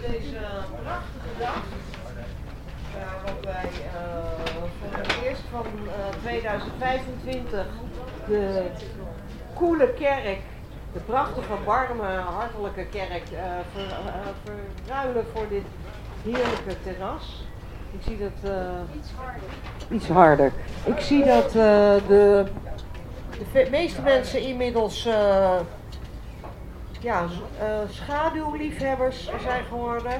deze prachtige dag, waarop wij uh, voor het eerst van uh, 2025 de koele kerk, de prachtige, warme, hartelijke kerk, ver, verruilen voor dit heerlijke terras. Ik zie dat. iets harder. Iets harder. Ik zie dat de, de meeste mensen inmiddels ja, uh, schaduwliefhebbers zijn geworden.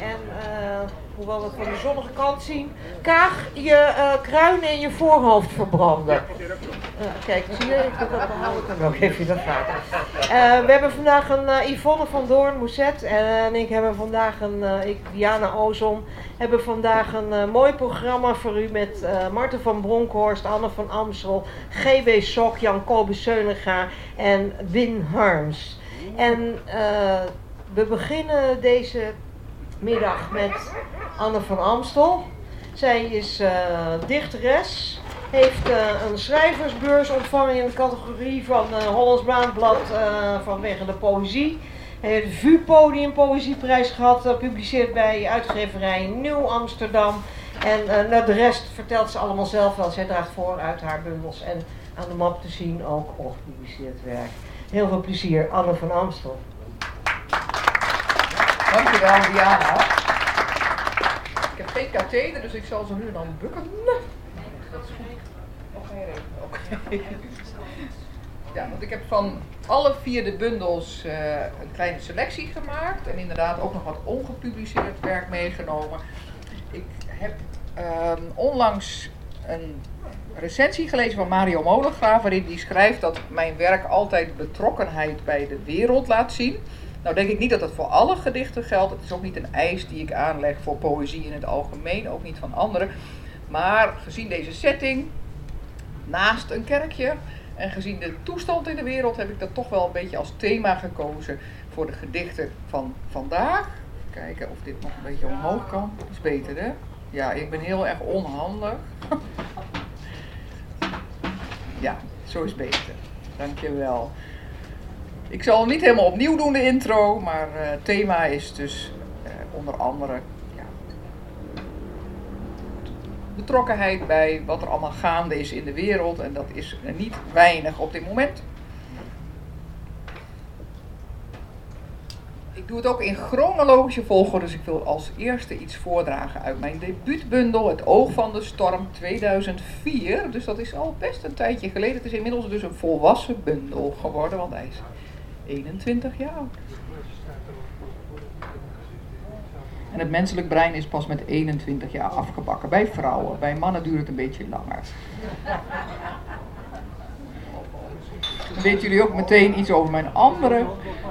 En uh, hoewel we het van de zonnige kant zien, kaag je uh, kruin en je voorhoofd verbranden. kijk, zie je, dat hou ik dan ook even dat uh, We hebben vandaag een Yvonne van Doorn, Mousset en ik hebben vandaag een, ik, Diana Ozon, hebben vandaag een mooi programma voor u met Marten van Bronkhorst, Anne van Amstel, GB Sok, Jan Kobe Seunega en Win Harms. En uh, we beginnen deze middag met Anne van Amstel. Zij is uh, dichteres, heeft uh, een schrijversbeurs ontvangen in de categorie van uh, Hollands Maandblad vanwege de poëzie. Heeft de VU Podium Poëzieprijs gehad, gepubliceerd bij uitgeverij Nieuw Amsterdam. En de rest vertelt ze allemaal zelf wel. Zij draagt voor uit haar bundels en aan de map te zien ook ongepubliceerd werk. Heel veel plezier, Anne van Amstel. Dankjewel, Diana. Ik heb geen katheder, dus ik zal zo nu dan bukken. Dat is goed. Oké. Ja, want ik heb van alle vier de bundels uh, een kleine selectie gemaakt. En inderdaad ook nog wat ongepubliceerd werk meegenomen. Ik heb um, onlangs een recensie gelezen van Mario Molengraaf, waarin hij schrijft dat mijn werk altijd betrokkenheid bij de wereld laat zien. Nou denk ik niet dat dat voor alle gedichten geldt. Het is ook niet een eis die ik aanleg voor poëzie in het algemeen, ook niet van anderen. Maar gezien deze setting, naast een kerkje en gezien de toestand in de wereld, heb ik dat toch wel een beetje als thema gekozen voor de gedichten van vandaag. Kijken of dit nog een beetje omhoog kan. Is beter hè? Ja, ik ben heel erg onhandig. Ja, zo is beter. Dankjewel. Ik zal niet helemaal opnieuw doen, de intro, maar het thema is dus uh, onder andere ja, betrokkenheid bij wat er allemaal gaande is in de wereld. En dat is niet weinig op dit moment. Ik doe het ook in chronologische volgorde, dus ik wil als eerste iets voordragen uit mijn debuutbundel Het Oog van de Storm 2004. Dus dat is al best een tijdje geleden. Het is inmiddels dus een volwassen bundel geworden, want hij is 21 jaar. En het menselijk brein is pas met 21 jaar afgebakken. Bij vrouwen, bij mannen duurt het een beetje langer. Dan weten jullie ook meteen iets over mijn andere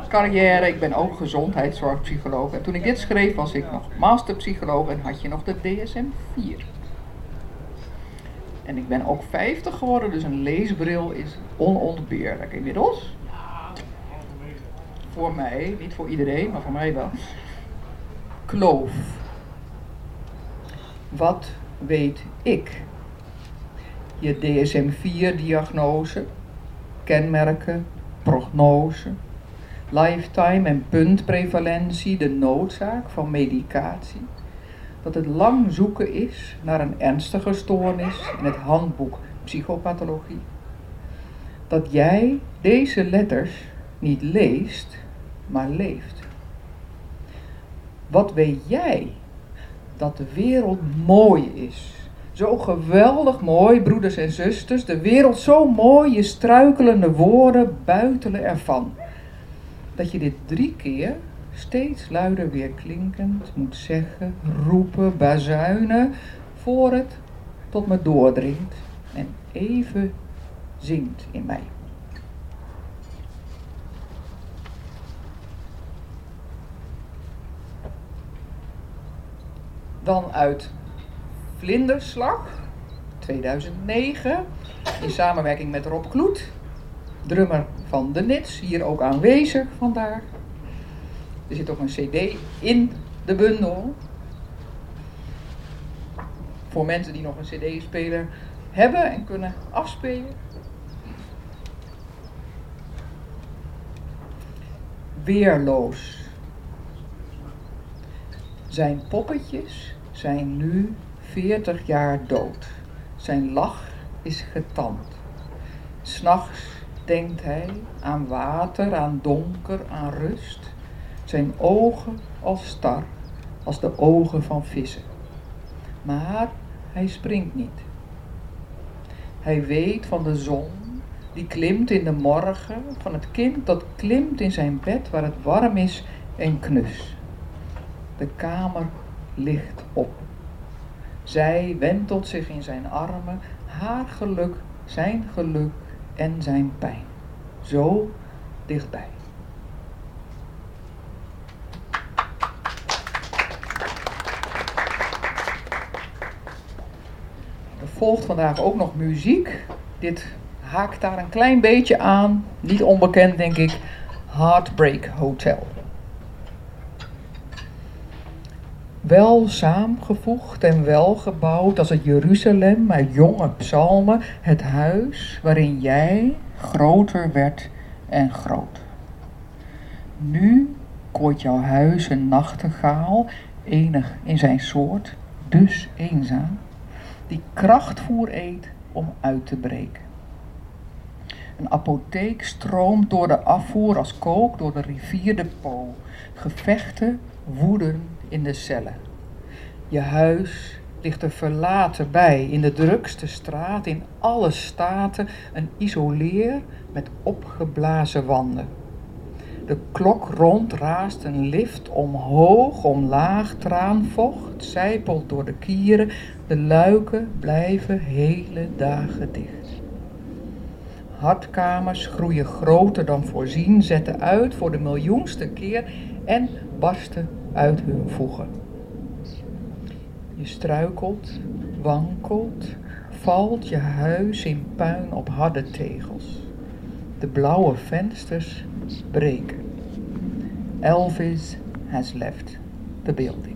carrière. Ik ben ook gezondheidszorgpsycholoog. En toen ik dit schreef was ik nog masterpsycholoog en had je nog de DSM-4. En ik ben ook 50 geworden, dus een leesbril is onontbeerlijk inmiddels. Voor mij, niet voor iedereen, maar voor mij wel. Kloof. Wat weet ik? Je DSM-4-diagnose, kenmerken, prognose, lifetime en puntprevalentie, de noodzaak van medicatie. Dat het lang zoeken is naar een ernstige stoornis in het handboek psychopathologie. Dat jij deze letters niet leest, maar leeft. Wat weet jij dat de wereld mooi is? Zo geweldig mooi, broeders en zusters. De wereld zo mooi, je struikelende woorden buitelen ervan dat je dit drie keer steeds luider weer klinkend moet zeggen, roepen, bazuinen, voor het tot me doordringt en even zingt in mij. Dan uit Vlinderslag 2009 in samenwerking met Rob Kloet drummer van de Nits, hier ook aanwezig vandaag. Er zit ook een cd in de bundel. Voor mensen die nog een cd-speler hebben en kunnen afspelen. Weerloos. Zijn poppetjes zijn nu 40 jaar dood. Zijn lach is getand. S'nachts denkt hij aan water, aan donker, aan rust. Zijn ogen als star, als de ogen van vissen. Maar hij springt niet. Hij weet van de zon die klimt in de morgen, van het kind dat klimt in zijn bed waar het warm is en knus. De kamer ligt op. Zij wentelt zich in zijn armen, haar geluk, zijn geluk en zijn pijn. Zo dichtbij. Er volgt vandaag ook nog muziek. Dit haakt daar een klein beetje aan, niet onbekend denk ik, Heartbreak Hotel. Wel saamgevoegd en wel gebouwd als het Jeruzalem uit jonge psalmen, het huis waarin jij groter werd en groot. Nu kooit jouw huis een nachtegaal, enig in zijn soort, dus eenzaam, die krachtvoer eet om uit te breken. Een apotheek stroomt door de afvoer als kook door de rivier de Po. Gevechten woeden in de cellen. Je huis ligt er verlaten bij, in de drukste straat, in alle staten, een isoleer met opgeblazen wanden. De klok rond raast een lift omhoog, omlaag, traanvocht, zijpelt door de kieren, de luiken blijven hele dagen dicht. Hartkamers groeien groter dan voorzien, zetten uit voor de miljoenste keer en barsten uit hun voegen. Je struikelt, wankelt, valt je huis in puin op harde tegels. De blauwe vensters breken. Elvis has left the building.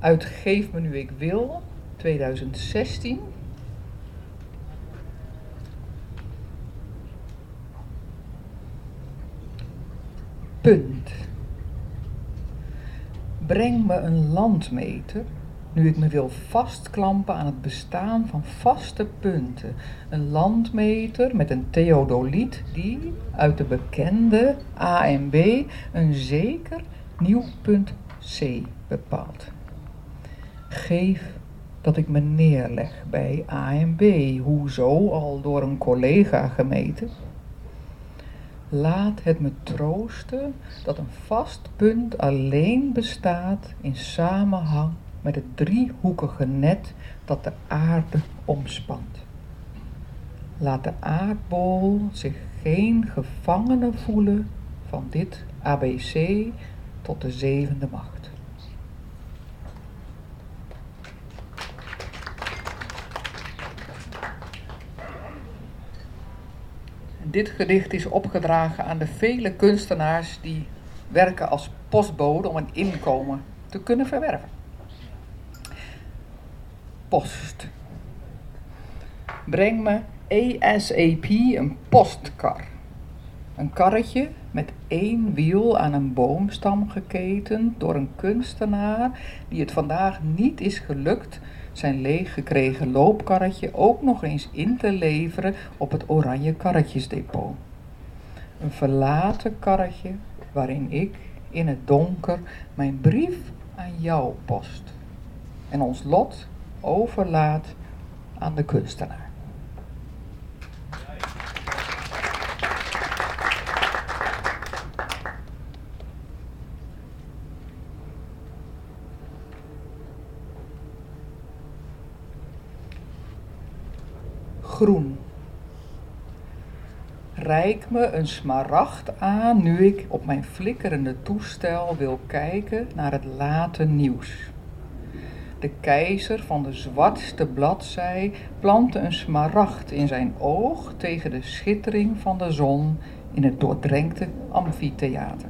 Uit Geef me nu ik wil, 2016. Punt. Breng me een landmeter, nu ik me wil vastklampen aan het bestaan van vaste punten. Een landmeter met een theodoliet die uit de bekende A en B een zeker nieuw punt C bepaalt. Geef dat ik me neerleg bij A en B, hoezo al door een collega gemeten. Laat het me troosten dat een vast punt alleen bestaat in samenhang met het driehoekige net dat de aarde omspant. Laat de aardbol zich geen gevangene voelen van dit ABC tot de zevende macht. Dit gedicht is opgedragen aan de vele kunstenaars die werken als postbode om een inkomen te kunnen verwerven. Post. Breng me ASAP een postkar. Een karretje met één wiel aan een boomstam geketend door een kunstenaar die het vandaag niet is gelukt zijn leeggekregen loopkarretje ook nog eens in te leveren op het Oranje Karretjesdepot. Een verlaten karretje waarin ik in het donker mijn brief aan jou post en ons lot overlaat aan de kunstenaar. Groen. Rijk me een smaragd aan nu ik op mijn flikkerende toestel wil kijken naar het late nieuws. De keizer van de zwartste bladzij plantte een smaragd in zijn oog tegen de schittering van de zon in het doordrenkte amfitheater.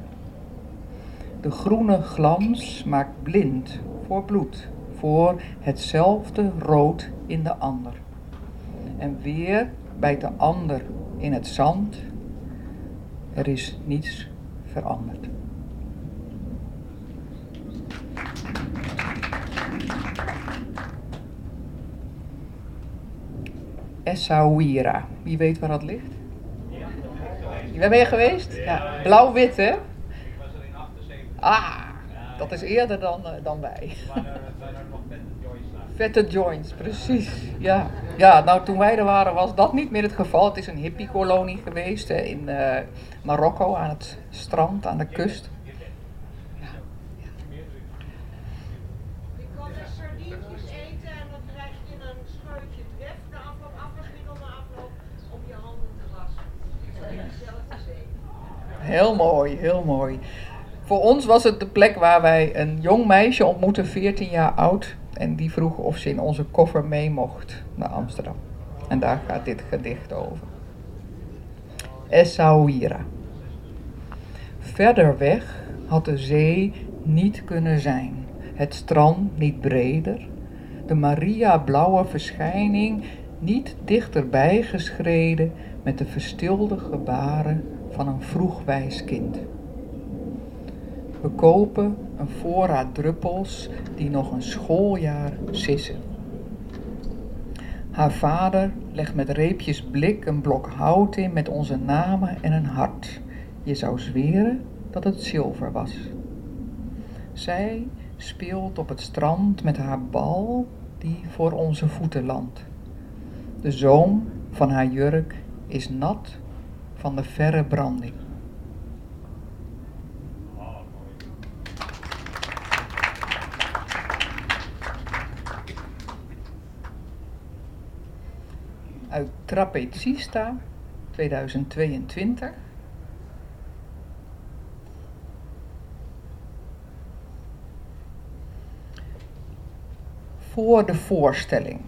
De groene glans maakt blind voor bloed, voor hetzelfde rood in de ander. En weer bijt de ander in het zand. Er is niets veranderd. Essaouira. Wie weet waar dat ligt? Waar ben je geweest? Ja. Blauw-wit, hè? Ik was er in 78. Ah, dat is eerder dan, uh, dan wij. Vette joints, precies. Ja. ja, nou toen wij er waren was dat niet meer het geval. Het is een hippie-kolonie geweest hè, in uh, Marokko aan het strand, aan de kust. Heel mooi, heel mooi. Voor ons was het de plek waar wij een jong meisje ontmoetten, 14 jaar oud. En die vroeg of ze in onze koffer mee mocht naar Amsterdam. En daar gaat dit gedicht over. Essaouira. Verder weg had de zee niet kunnen zijn. Het strand niet breder. De Maria-blauwe verschijning niet dichterbij geschreden met de verstilde gebaren van een vroegwijs kind. We kopen een voorraad druppels die nog een schooljaar sissen. Haar vader legt met reepjes blik een blok hout in met onze namen en een hart. Je zou zweren dat het zilver was. Zij speelt op het strand met haar bal die voor onze voeten landt. De zoom van haar jurk is nat van de verre branding. Uit Trapezista 2022. Voor de voorstelling.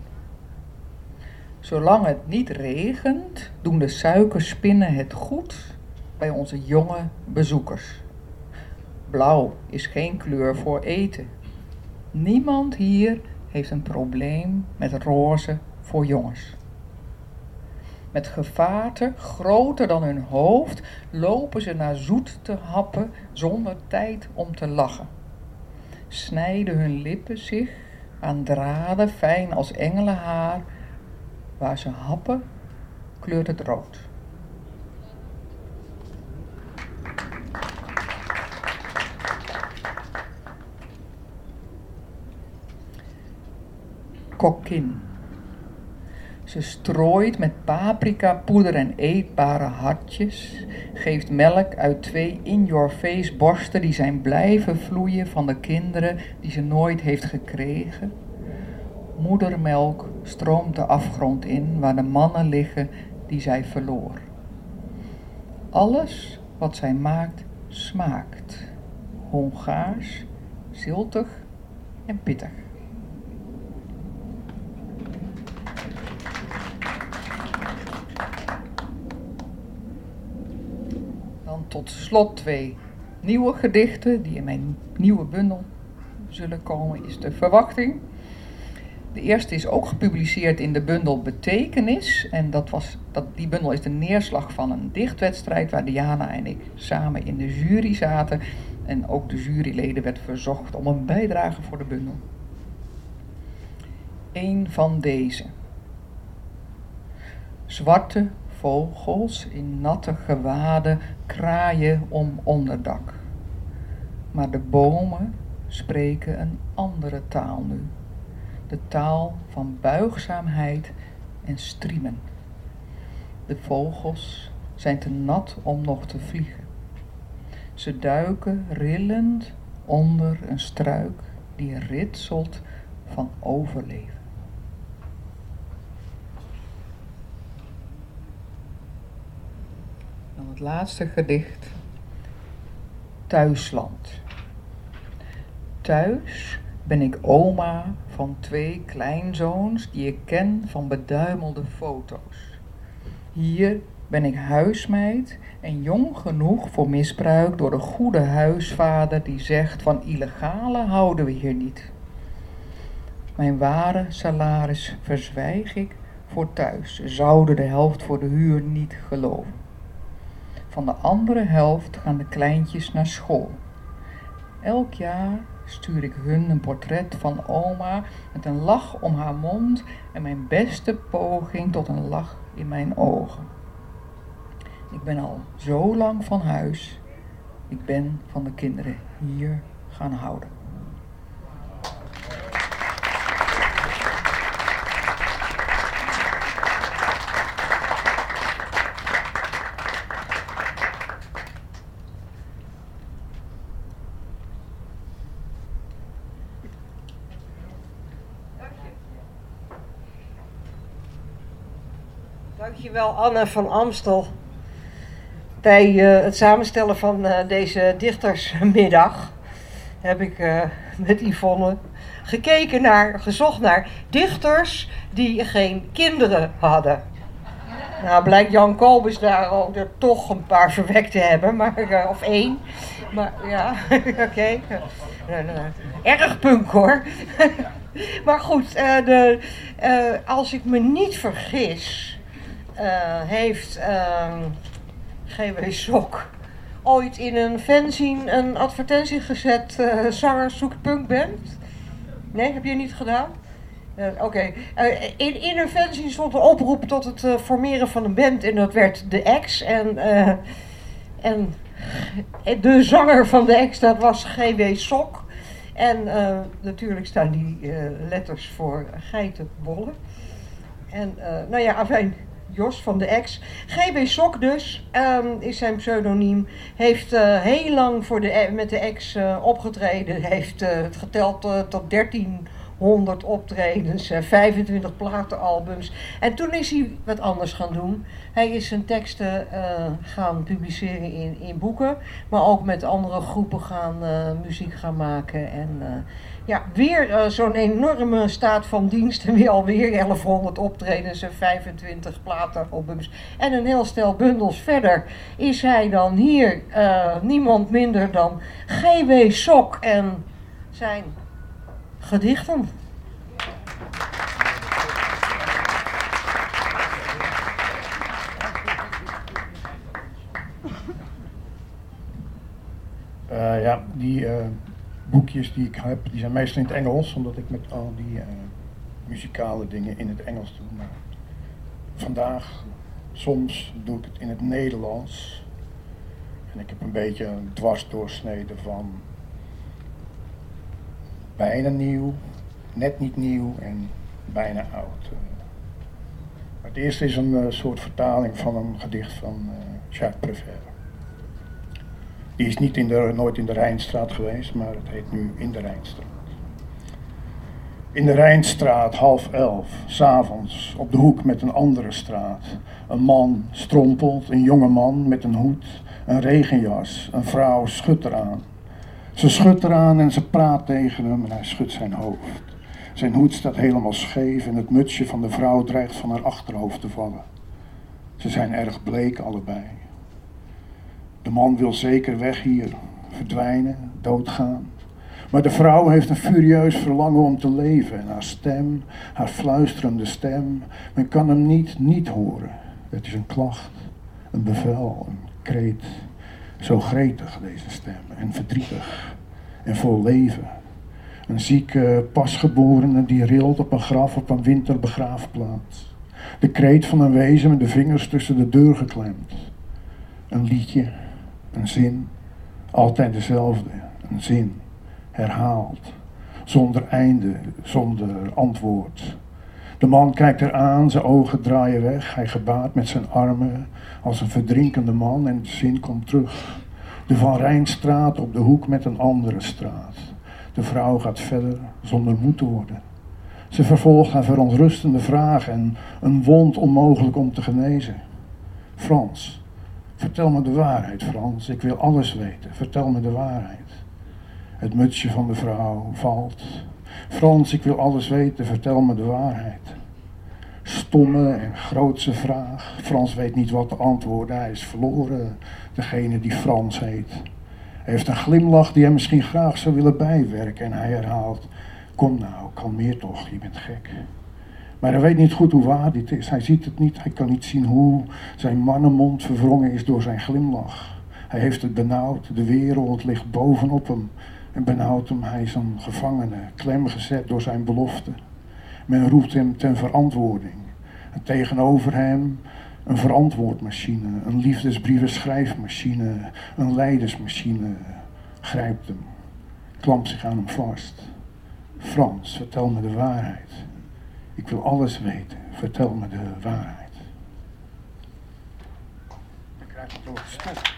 Zolang het niet regent, doen de suikerspinnen het goed bij onze jonge bezoekers. Blauw is geen kleur voor eten. Niemand hier heeft een probleem met roze voor jongens. Met gevaarten groter dan hun hoofd lopen ze naar zoet te happen zonder tijd om te lachen. Snijden hun lippen zich aan draden fijn als engelenhaar Waar ze happen, kleurt het rood. Kokkin. Ze strooit met paprika, poeder en eetbare hartjes, geeft melk uit twee in-your-face borsten die zijn blijven vloeien van de kinderen die ze nooit heeft gekregen moedermelk stroomt de afgrond in waar de mannen liggen die zij verloor. Alles wat zij maakt smaakt. Hongaars, ziltig en pittig. Dan tot slot twee nieuwe gedichten die in mijn nieuwe bundel zullen komen, is de verwachting de eerste is ook gepubliceerd in de bundel Betekenis. En dat was, dat, die bundel is de neerslag van een dichtwedstrijd waar Diana en ik samen in de jury zaten. En ook de juryleden werd verzocht om een bijdrage voor de bundel. Eén van deze. Zwarte vogels in natte gewaden kraaien om onderdak. Maar de bomen spreken een andere taal nu de taal van buigzaamheid en striemen. De vogels zijn te nat om nog te vliegen. Ze duiken rillend onder een struik die ritselt van overleven. Dan het laatste gedicht. Thuisland. Thuis ben ik oma van twee kleinzoons die ik ken van beduimelde foto's. Hier ben ik huismeid en jong genoeg voor misbruik door de goede huisvader die zegt van illegale houden we hier niet. Mijn ware salaris verzwijg ik voor thuis. Zouden de helft voor de huur niet geloven. Van de andere helft gaan de kleintjes naar school. Elk jaar stuur ik hun een portret van oma met een lach om haar mond en mijn beste poging tot een lach in mijn ogen. Ik ben al zo lang van huis. Ik ben van de kinderen hier gaan houden. Dankjewel Anne van Amstel. Bij uh, het samenstellen van uh, deze dichtersmiddag heb ik uh, met Yvonne gekeken naar, gezocht naar dichters die geen kinderen hadden. Nou, blijkt Jan Kolbus daar ook er toch een paar verwekt te hebben, maar, of één. Maar ja, oké. Erg punk hoor. maar goed, de, als ik me niet vergis, heeft uh, ehm, GW Sok ooit in een fanzine een advertentie gezet: zanger zoekt punkband? Nee, heb je niet gedaan? Uh, Oké. In, in een fanzine stond een oproep tot het formeren van een band en dat werd de X. En, en de zanger van de X, dat was GW Sok. En natuurlijk staan die letters voor geitenbollen. En nou ja, afijn. Jos van de Ex. GB Sok dus, um, is zijn pseudoniem. Heeft uh, heel lang voor de, e- met de Ex uh, opgetreden. Heeft uh, het geteld tot 1300 optredens, 25 platenalbums. En toen is hij wat anders gaan doen. Hij is zijn teksten gaan publiceren in, in boeken. Maar ook met andere groepen gaan muziek gaan maken. En ja, weer uh, zo'n enorme staat van dienst en weer alweer 1100 optredens en 25 platenalbums en een heel stel bundels verder is hij dan hier uh, niemand minder dan G.W. Sok en zijn gedichten. Uh, ja, die boekjes die ik heb, die zijn meestal in het Engels, omdat ik met al die uh, muzikale dingen in het Engels doe. Maar vandaag, soms doe ik het in het Nederlands. En ik heb een beetje een dwarsdoorsnede van bijna nieuw, net niet nieuw en bijna oud. Het eerste is een uh, soort vertaling van een gedicht van uh, Jacques. Die is niet in de, nooit in de Rijnstraat geweest, maar het heet nu in de Rijnstraat. In de Rijnstraat, half elf, s'avonds, op de hoek met een andere straat. Een man strompelt, een jonge man met een hoed, een regenjas, een vrouw schudt eraan. Ze schudt eraan en ze praat tegen hem en hij schudt zijn hoofd. Zijn hoed staat helemaal scheef en het mutsje van de vrouw dreigt van haar achterhoofd te vallen. Ze zijn erg bleek allebei. De man wil zeker weg hier, verdwijnen, doodgaan. Maar de vrouw heeft een furieus verlangen om te leven en haar stem, haar fluisterende stem, men kan hem niet niet horen. Het is een klacht, een bevel, een kreet. Zo gretig deze stem en verdrietig en vol leven. Een zieke pasgeborene die rilt op een graf op een winterbegraafplaats. De kreet van een wezen met de vingers tussen de deur geklemd. Een liedje een zin, altijd dezelfde. Een zin, herhaald. Zonder einde, zonder antwoord. De man kijkt eraan, zijn ogen draaien weg. Hij gebaat met zijn armen als een verdrinkende man en de zin komt terug. De Van Rijnstraat op de hoek met een andere straat. De vrouw gaat verder zonder moed te worden. Ze vervolgt haar verontrustende vraag en een wond onmogelijk om te genezen. Frans, Vertel me de waarheid, Frans. Ik wil alles weten. Vertel me de waarheid. Het mutsje van de vrouw valt. Frans, ik wil alles weten. Vertel me de waarheid. Stomme en grootse vraag. Frans weet niet wat te antwoorden. Hij is verloren. Degene die Frans heet. Hij heeft een glimlach die hij misschien graag zou willen bijwerken. En hij herhaalt: Kom nou, kalmeer toch, je bent gek. Maar hij weet niet goed hoe waar dit is. Hij ziet het niet. Hij kan niet zien hoe zijn mannenmond verwrongen is door zijn glimlach. Hij heeft het benauwd. De wereld ligt bovenop hem. En benauwt hem. Hij is een gevangene, klemgezet door zijn belofte. Men roept hem ten verantwoording. En tegenover hem een verantwoordmachine, een liefdesbrieven schrijfmachine, een leidersmachine grijpt hem, klampt zich aan hem vast. Frans, vertel me de waarheid. Ik wil alles weten. Vertel me de waarheid. Ik krijg het door stof.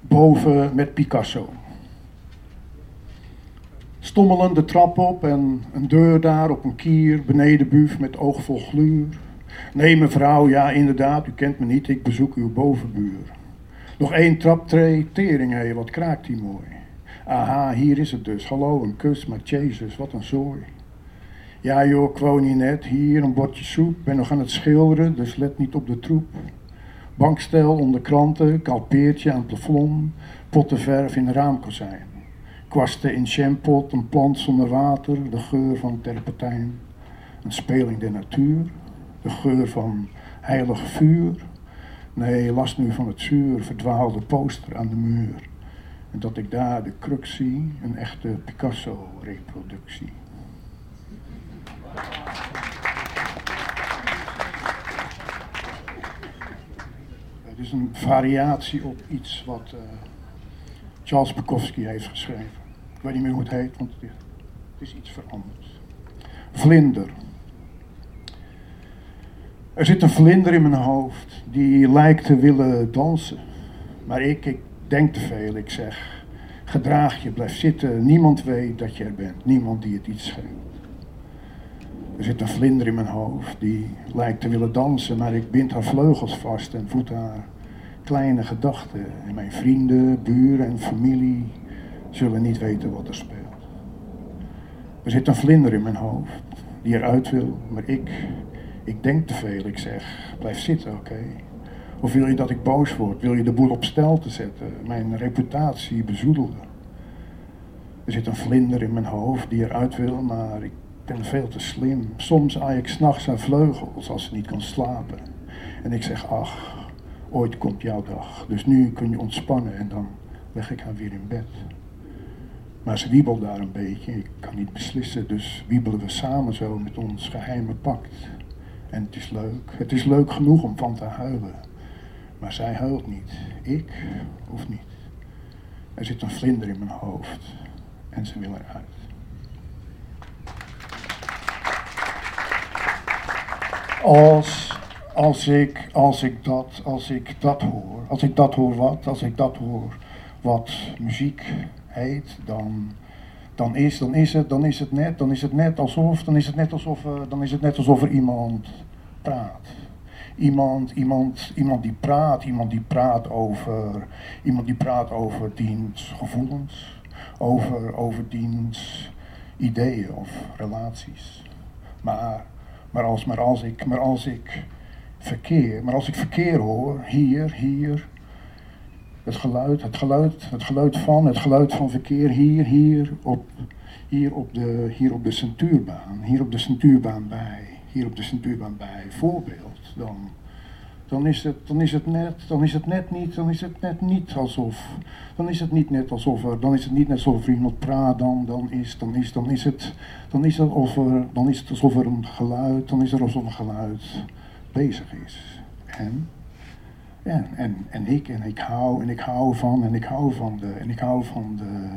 Boven met Picasso. Stommelen de trap op en een deur daar op een kier, beneden buf met oog vol gluur. Nee, mevrouw, ja, inderdaad, u kent me niet, ik bezoek uw bovenbuur. Nog één traptree, tering, hé, wat kraakt die mooi. Aha, hier is het dus. Hallo, een kus, maar jezus, wat een zooi. Ja joh, ik woon hier net, hier een bordje soep, ben nog aan het schilderen, dus let niet op de troep. Bankstel onder kranten, kalpeertje aan het plafond, pottenverf in raamkozijn. Kwasten in champot, een plant zonder water, de geur van terpentijn. Een speling der natuur, de geur van heilig vuur. Nee, last nu van het zuur, verdwaalde poster aan de muur. En dat ik daar de crux zie, een echte Picasso-reproductie. Het is een variatie op iets wat uh, Charles Bukowski heeft geschreven. Ik weet niet meer hoe het heet, want het is iets veranderd. Vlinder. Er zit een vlinder in mijn hoofd die lijkt te willen dansen. Maar ik, ik denk te veel. Ik zeg, gedraag je, blijf zitten. Niemand weet dat je er bent. Niemand die het iets scheelt. Er zit een vlinder in mijn hoofd die lijkt te willen dansen, maar ik bind haar vleugels vast en voed haar kleine gedachten. En mijn vrienden, buren en familie zullen niet weten wat er speelt. Er zit een vlinder in mijn hoofd die eruit wil, maar ik, ik denk te veel. Ik zeg, blijf zitten, oké. Of wil je dat ik boos word? Wil je de boel op stel te zetten? Mijn reputatie bezoedelen? Er zit een vlinder in mijn hoofd die eruit wil, maar ik ben veel te slim. Soms aai ik s'nachts aan vleugels als ze niet kan slapen. En ik zeg, ach, ooit komt jouw dag. Dus nu kun je ontspannen en dan leg ik haar weer in bed. Maar ze wiebelt daar een beetje. Ik kan niet beslissen, dus wiebelen we samen zo met ons geheime pact. En het is leuk. Het is leuk genoeg om van te huilen. Maar zij huilt niet. Ik of niet. Er zit een vlinder in mijn hoofd. En ze wil eruit. Als, als, ik, als, ik dat, als ik dat hoor, als ik dat hoor wat, als ik dat hoor wat muziek heet, dan, dan, is, dan, is, het, dan is het net, dan is het net alsof, dan is het net alsof, dan is het net alsof er iemand praat. Iemand, iemand, iemand die praat, iemand die praat over, iemand die praat over diens gevoelens, over, over diens ideeën of relaties. Maar, maar, als, maar, als ik, maar als ik verkeer, maar als ik verkeer hoor, hier, hier, het geluid, het geluid, het geluid van, het geluid van verkeer hier, hier op, hier op de, hier op de centuurbaan, hier op de centuurbaan bij, hier op de centuurbaan bij voorbeeld, dan, dan is het, dan is het net, dan is het net niet, dan is het net niet alsof, dan is het niet net alsof er, dan is het niet net alsof er iemand praat, dan, dan is, dan is, dan is het, dan is het alsof er, dan is het alsof er een geluid, dan is er alsof een geluid bezig is. En ja, en, en ik, en ik hou, en ik hou van, en ik hou van de, en ik hou van de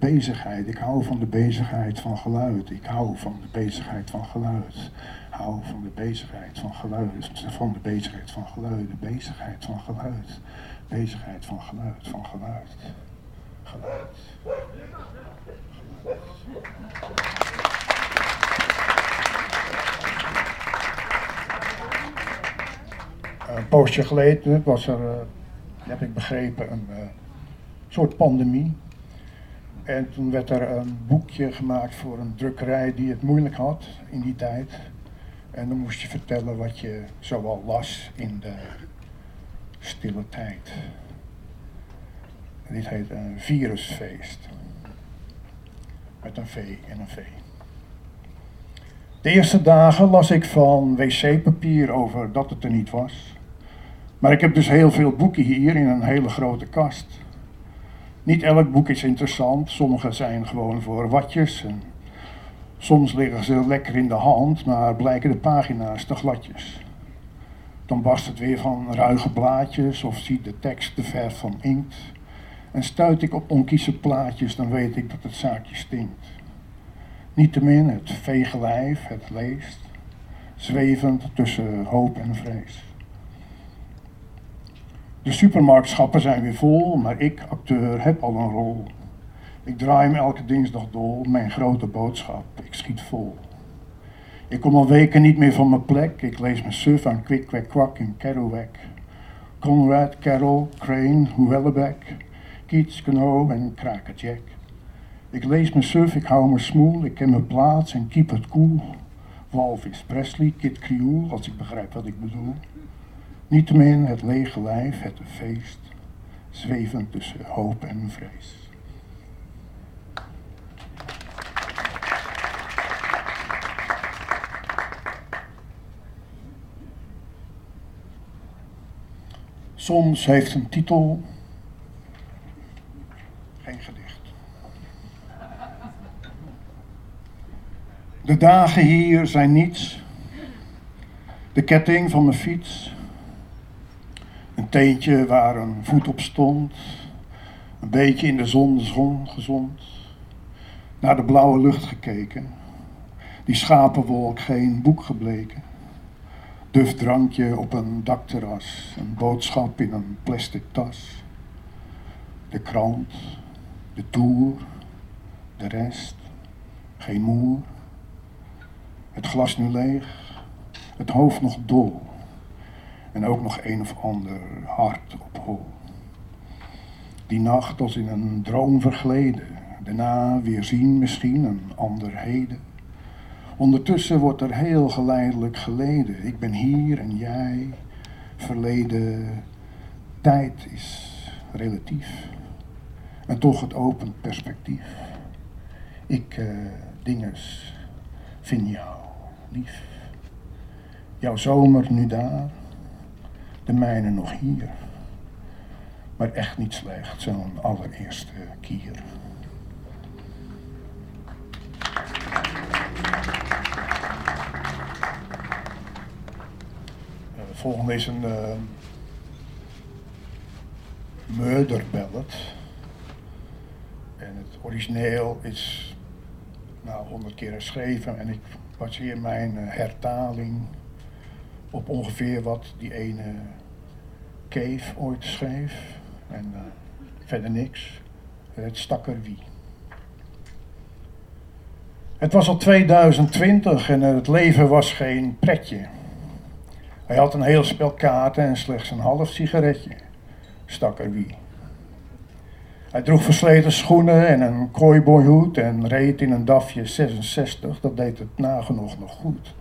bezigheid. Ik hou van de bezigheid van geluid. Ik hou van de bezigheid van geluid. Hou van de bezigheid van geluid. Van de bezigheid van geluid. De bezigheid van geluid. Bezigheid van geluid. Van geluid. Geluid. Een poosje geleden was er, uh, heb ik begrepen, een uh, soort pandemie. En toen werd er een boekje gemaakt voor een drukkerij die het moeilijk had in die tijd. En dan moest je vertellen wat je zoal las in de, stille tijd. En dit heet een virusfeest. Met een V en een V. De eerste dagen las ik van wc-papier over dat het er niet was. Maar ik heb dus heel veel boeken hier in een hele grote kast. Niet elk boek is interessant, sommige zijn gewoon voor watjes. En soms liggen ze lekker in de hand, maar blijken de pagina's te gladjes. Dan barst het weer van ruige blaadjes of ziet de tekst te ver van inkt. En stuit ik op onkieze plaatjes, dan weet ik dat het zaakje stinkt. Niettemin het vege lijf, het leest, zwevend tussen hoop en vrees. De supermarktschappen zijn weer vol, maar ik, acteur, heb al een rol. Ik draai hem elke dinsdag dol, mijn grote boodschap, ik schiet vol. Ik kom al weken niet meer van mijn plek, ik lees mijn suf aan Kwik Kwek Kwak in Kerouac. Conrad, Carroll, Crane, Huellebeck, Keats, Cano en Jack. Ik lees mijn suf, ik hou me smoel, ik ken mijn plaats en keep het cool. Walvis, Presley, Kid Creole, als ik begrijp wat ik bedoel. Niettemin het lege lijf, het feest, zwevend tussen hoop en vrees. Soms heeft een titel geen gedicht. De dagen hier zijn niets. De ketting van mijn fiets een teentje waar een voet op stond. Een beetje in de zon, zon gezond. Naar de blauwe lucht gekeken. Die schapenwolk geen boek gebleken. Duf drankje op een dakterras. Een boodschap in een plastic tas. De krant. De toer. De rest. Geen moer. Het glas nu leeg. Het hoofd nog dol en ook nog een of ander hart op hol. Die nacht als in een droom vergleden, daarna weer zien misschien een ander heden. Ondertussen wordt er heel geleidelijk geleden. Ik ben hier en jij, verleden, tijd is relatief. En toch het open perspectief. Ik, uh, dinges, vind jou lief. Jouw zomer nu daar, de mijne nog hier. Maar echt niet slecht, zo'n allereerste kier. De eh, volgende is een uh, murder ballad. En het origineel is nou honderd keer geschreven en ik baseer mijn uh, hertaling op ongeveer wat die ene Cave ooit schreef. En uh, verder niks. Het stak er wie. Het was al 2020 en het leven was geen pretje. Hij had een heel spel kaarten en slechts een half sigaretje. Stak er wie. Hij droeg versleten schoenen en een cowboyhoed en reed in een DAFje 66. Dat deed het nagenoeg nog goed,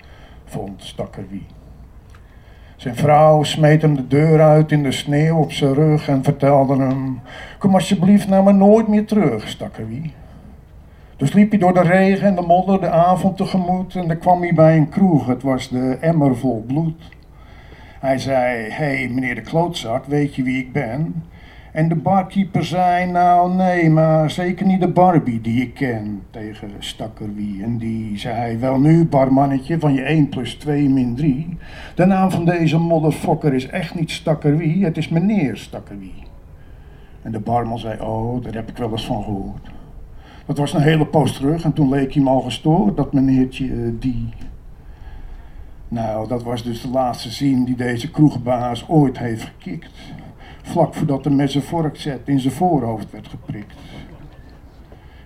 vond Stakker wie. Zijn vrouw smeet hem de deur uit in de sneeuw op zijn rug en vertelde hem: Kom alsjeblieft naar me nooit meer terug, wie. Dus liep hij door de regen en de modder de avond tegemoet en dan kwam hij bij een kroeg. Het was de emmer vol bloed. Hij zei: Hé, hey, meneer de klootzak, weet je wie ik ben? En de barkeeper zei, nou nee, maar zeker niet de Barbie die ik ken, tegen Stakkerwie. En die zei, wel nu barmannetje, van je 1 plus 2 min 3. De naam van deze modderfokker is echt niet Stakkerwie, het is meneer Stakkerwie. En de barman zei, oh, daar heb ik wel eens van gehoord. Dat was een hele poos terug en toen leek hij me al gestoord, dat meneertje uh, die... Nou, dat was dus de laatste zin die deze kroegbaas ooit heeft gekikt vlak voordat de met zijn vorkzet in zijn voorhoofd werd geprikt.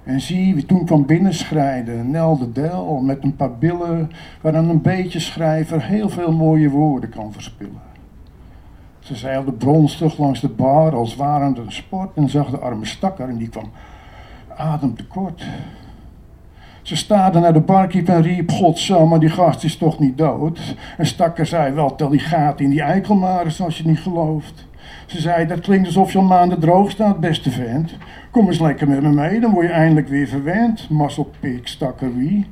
En zie toen kwam binnenschrijden, Nel de Del, met een paar billen waaraan een beetje schrijver heel veel mooie woorden kan verspillen. Ze zeilde bronstig langs de bar als warend een sport en zag de arme stakker en die kwam ademtekort. Ze staarde naar de barkeeper en riep, godsamme, die gast is toch niet dood? En stakker zei, wel, tel die gaten in die eikel maar als je niet gelooft. Ze zei, dat klinkt alsof je al maanden droog staat, beste vent. Kom eens lekker met me mee, dan word je eindelijk weer verwend. Masselpik, stakkerie.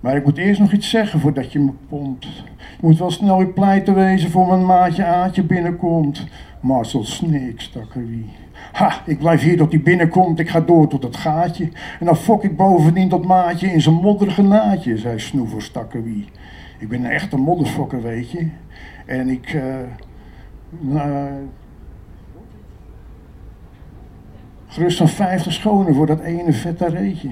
Maar ik moet eerst nog iets zeggen voordat je me pompt. Je moet wel snel weer pleiten wezen voor mijn maatje Aatje binnenkomt. Marcel Sneek, stakkerie. Ha, ik blijf hier tot hij binnenkomt, ik ga door tot het gaatje. En dan fok ik bovendien dat maatje in zijn modderige naadje, zei Snoever Stakkerie. Ik ben een echte moddersfokker, weet je. En ik... Uh, nou, gerust van vijftig schonen voor dat ene vette reetje.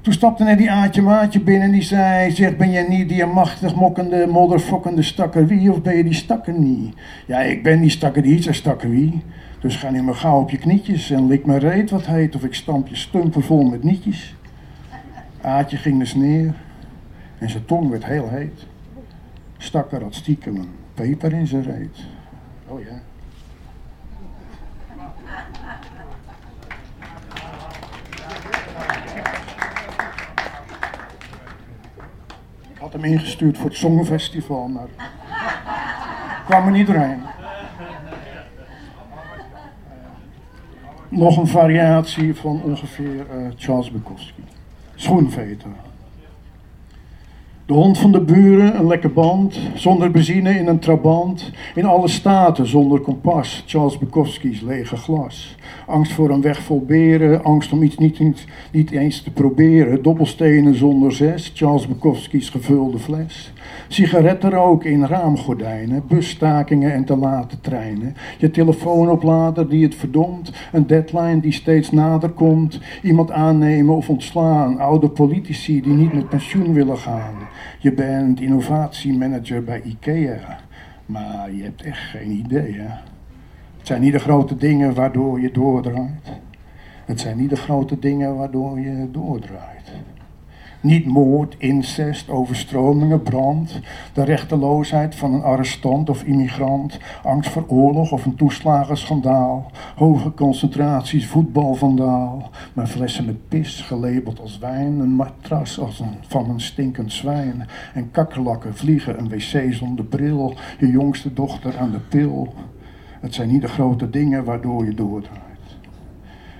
Toen stapte net die Aatje Maatje binnen en die zei, zeg, ben jij niet die machtig mokkende, modderfokkende stakkerie of ben je die stakker niet? Ja, ik ben die stakker die, zei stakkerie. Dus ga nu maar gauw op je knietjes en lik me reet wat heet of ik stamp je stumpen vol met nietjes. Aatje ging dus neer en zijn tong werd heel heet. Stakker had stiekem een peper in zijn reet. Oh ja. Hem ingestuurd voor het Songfestival, maar kwam er niet doorheen. nog een variatie van ongeveer uh, Charles Bukowski. Schoenveter. De hond van de buren, een lekker band, zonder benzine in een trabant, in alle staten zonder kompas, Charles Bukowski's lege glas. Angst voor een weg vol beren, angst om iets niet, niet, niet eens te proberen, dobbelstenen zonder zes, Charles Bukowski's gevulde fles. Sigarettenrook in raamgordijnen, busstakingen en te late treinen. Je telefoonoplader die het verdomt, een deadline die steeds nader komt. Iemand aannemen of ontslaan, oude politici die niet met pensioen willen gaan. Je bent innovatiemanager bij IKEA, maar je hebt echt geen idee. Het zijn niet de grote dingen waardoor je doordraait. Het zijn niet de grote dingen waardoor je doordraait. Niet moord, incest, overstromingen, brand, de rechteloosheid van een arrestant of immigrant, angst voor oorlog of een toeslagenschandaal, hoge concentraties, voetbalvandaal, maar flessen met pis gelabeld als wijn, een matras als een, van een stinkend zwijn en kakkerlakken vliegen, een wc zonder bril, je jongste dochter aan de pil. Het zijn niet de grote dingen waardoor je doordraait.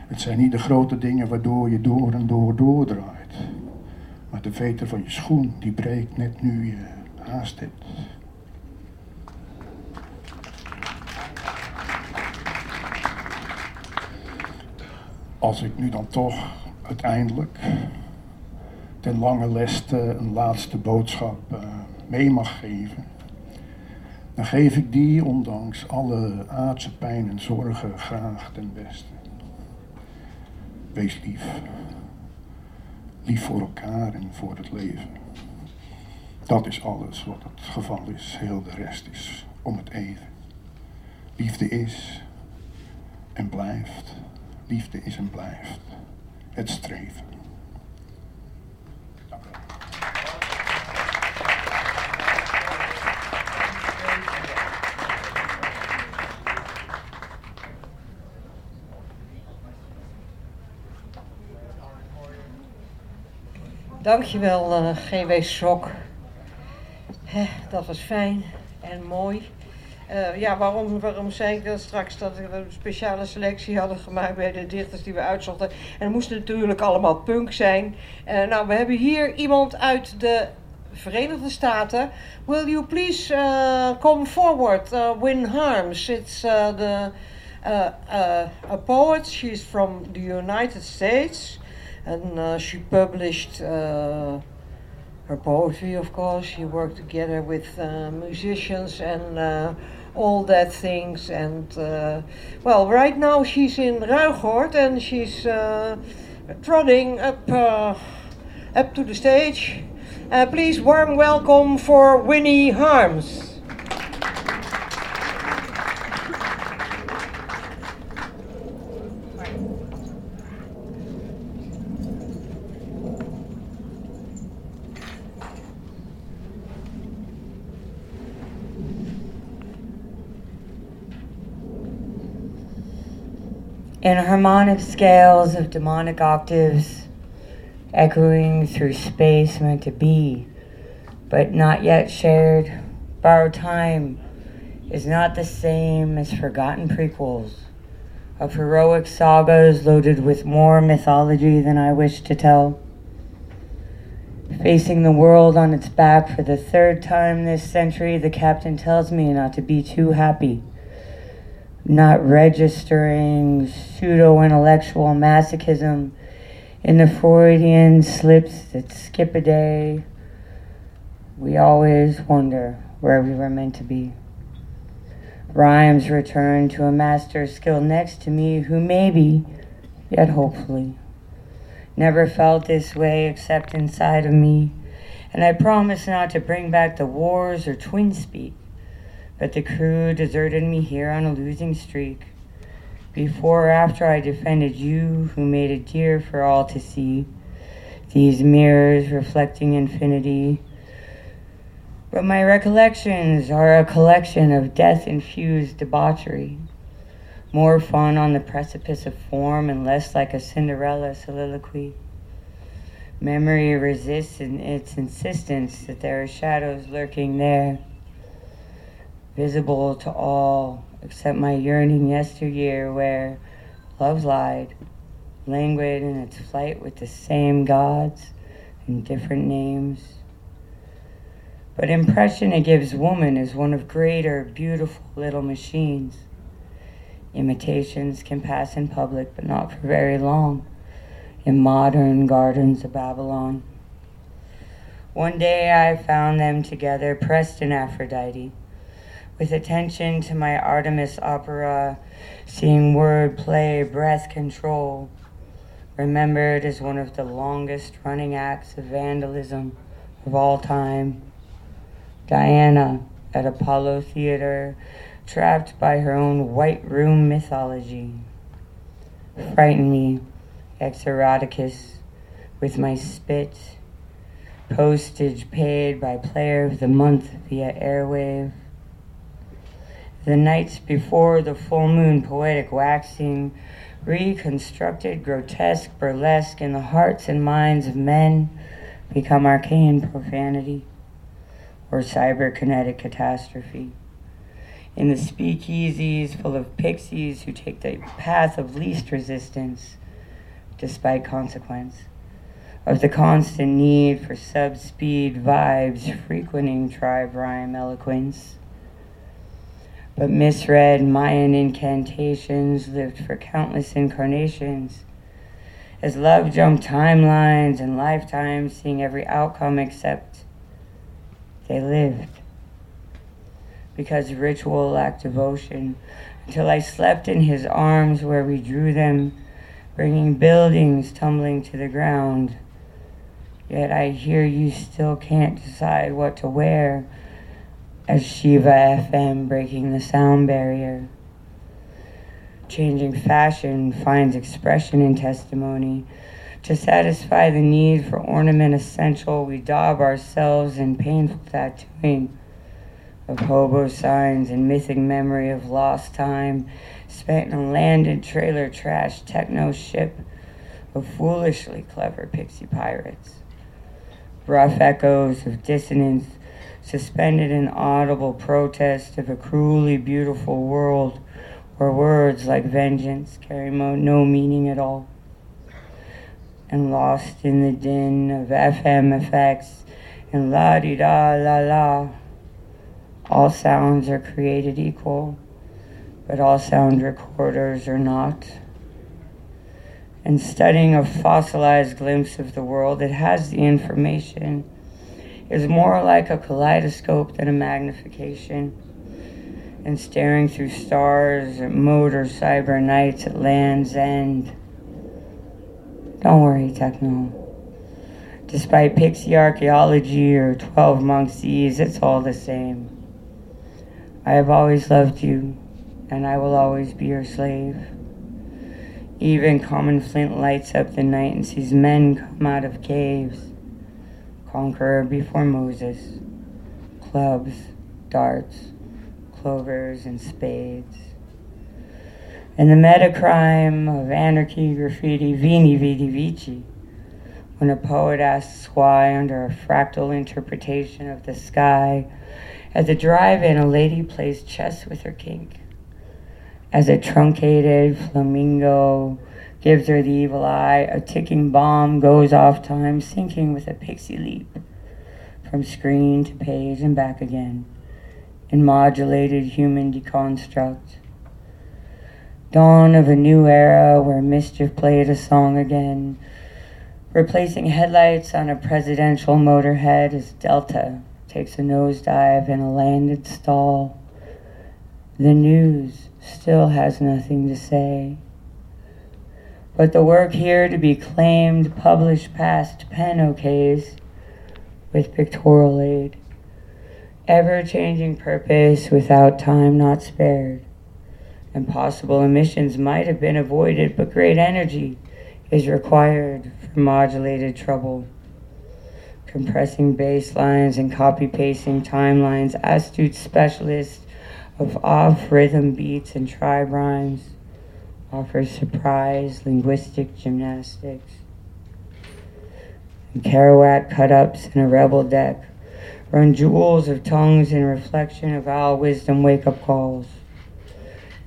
Het zijn niet de grote dingen waardoor je door en door doordraait. Maar de veter van je schoen, die breekt net nu je haast hebt. Als ik nu dan toch uiteindelijk ten lange leste een laatste boodschap uh, mee mag geven, dan geef ik die, ondanks alle aardse pijn en zorgen, graag ten beste. Wees lief lief voor elkaar en voor het leven. Dat is alles wat het geval is. Heel de rest is om het even. Liefde is en blijft. Liefde is en blijft. Het streven. Dankjewel, uh, eh, GW Sok. dat was fijn en mooi. Uh, ja, waarom, waarom zei ik dat straks dat we een speciale selectie hadden gemaakt bij de dichters die we uitzochten? En het moesten natuurlijk allemaal punk zijn. Uh, nou, we hebben hier iemand uit de Verenigde Staten. Will you please come forward, Win Harms? It's the, a poet. She's from the United States. And uh, she published uh, her poetry, of course. She worked together with uh, musicians and uh, all that things. And uh, well, right now she's in Ruigoord and she's uh, trotting up up to the stage. please, warm welcome for Winnie Harms. In harmonic scales of demonic octaves echoing through space meant to be, but not yet shared. Borrowed time is not the same as forgotten prequels of heroic sagas loaded with more mythology than I wish to tell. Facing the world on its back for the third time this century, the captain tells me not to be too happy, not registering pseudo intellectual masochism in the Freudian slips that skip a day. We always wonder where we were meant to be. Rhymes return to a master skilled next to me who maybe, yet hopefully, never felt this way except inside of me. And I promise not to bring back the wars or twin speak, but the crew deserted me here on a losing streak. Before or after I defended you, who made it dear for all to see, these mirrors reflecting infinity but my recollections are a collection of death infused debauchery. More fun on the precipice of form and less like a Cinderella soliloquy. Memory resists in its insistence that there are shadows lurking there, visible to all except my yearning yesteryear where love lied, languid in its flight with the same gods and different names. But impression it gives woman is one of greater, beautiful little machines. Imitations can pass in public, but not for very long, in modern gardens of Babylon. One day I found them together, pressed in Aphrodite, with attention to my Artemis opera, seeing word play, breath control, remembered as one of the longest running acts of vandalism of all time. Diana at Apollo Theater, trapped by her own white room mythology. Frighten me, ex eroticus, with my spit, postage paid by player of the month via airwave. The nights before the full moon poetic waxing, reconstructed grotesque burlesque in the hearts and minds of men become arcane profanity or cyberkinetic catastrophe. In the speakeasies full of pixies who take the path of least resistance despite consequence, of the constant need for sub-speed vibes frequenting tribe rhyme eloquence. But misread Mayan incantations lived for countless incarnations. As love jumped timelines and lifetimes, seeing every outcome except they lived. Because ritual lacked devotion, until I slept in his arms where we drew them, bringing buildings tumbling to the ground. Yet I hear you still can't decide what to wear, as Shiva FM breaking the sound barrier. Changing fashion finds expression in testimony to satisfy the need for ornament essential, we daub ourselves in painful tattooing of hobo signs and mythic memory of lost time spent in a landed trailer trash techno ship of foolishly clever pixie pirates. Rough echoes of dissonance suspended in audible protest of a cruelly beautiful world where words like vengeance carry no meaning at all and lost in the din of FM effects and la di da la la. All sounds are created equal, but all sound recorders are not. And studying a fossilized glimpse of the world it has the information is more like a kaleidoscope than a magnification. And staring through stars at motor cyber nights at land's end don't worry, Techno. Despite pixie archaeology or 12 monk seas, it's all the same. I have always loved you, and I will always be your slave. Even Common Flint lights up the night and sees men come out of caves. Conqueror before Moses. Clubs, darts, clovers, and spades. And the metacrime of anarchy, graffiti, vini, vidi vici, when a poet asks why, under a fractal interpretation of the sky, At the drive-in, a lady plays chess with her kink. As a truncated flamingo gives her the evil eye, a ticking bomb goes off time, sinking with a pixie leap from screen to page and back again in modulated human deconstruct. Dawn of a new era where mischief played a song again, replacing headlights on a presidential motorhead as Delta takes a nosedive in a landed stall. The news still has nothing to say. But the work here to be claimed, published past pen okays with pictorial aid. Ever changing purpose without time not spared. Impossible emissions might have been avoided, but great energy is required for modulated trouble compressing bass lines and copy pasting timelines, astute specialists of off rhythm beats and tribe rhymes, offers surprise linguistic gymnastics. And Kerouac cut ups in a rebel deck run jewels of tongues in reflection of our wisdom wake up calls.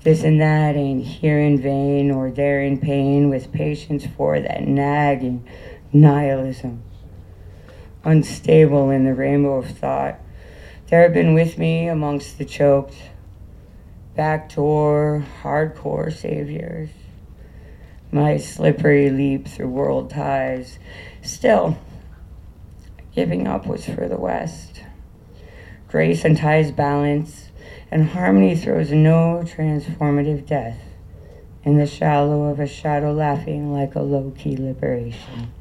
This and that ain't here in vain or there in pain with patience for that nagging nihilism unstable in the rainbow of thought. There have been with me amongst the choked, backdoor, hardcore saviors. My slippery leap through world ties. Still, giving up was for the West. Grace unties balance, and harmony throws no transformative death in the shallow of a shadow laughing like a low key liberation.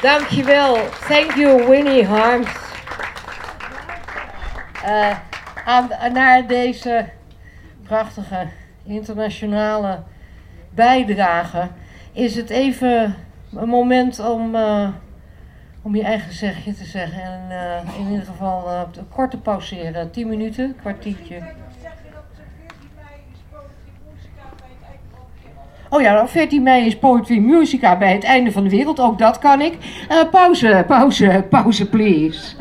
Dankjewel. Thank you, Winnie Harms. Uh, aan, naar deze prachtige internationale bijdrage is het even een moment om, uh, om je eigen zegje te zeggen. En uh, in ieder geval kort te pauzeren. 10 minuten, kwartiertje. Oh ja, 14 mei is Poetry Musica bij het einde van de wereld. Ook dat kan ik. Pauze, pauze, pauze, please.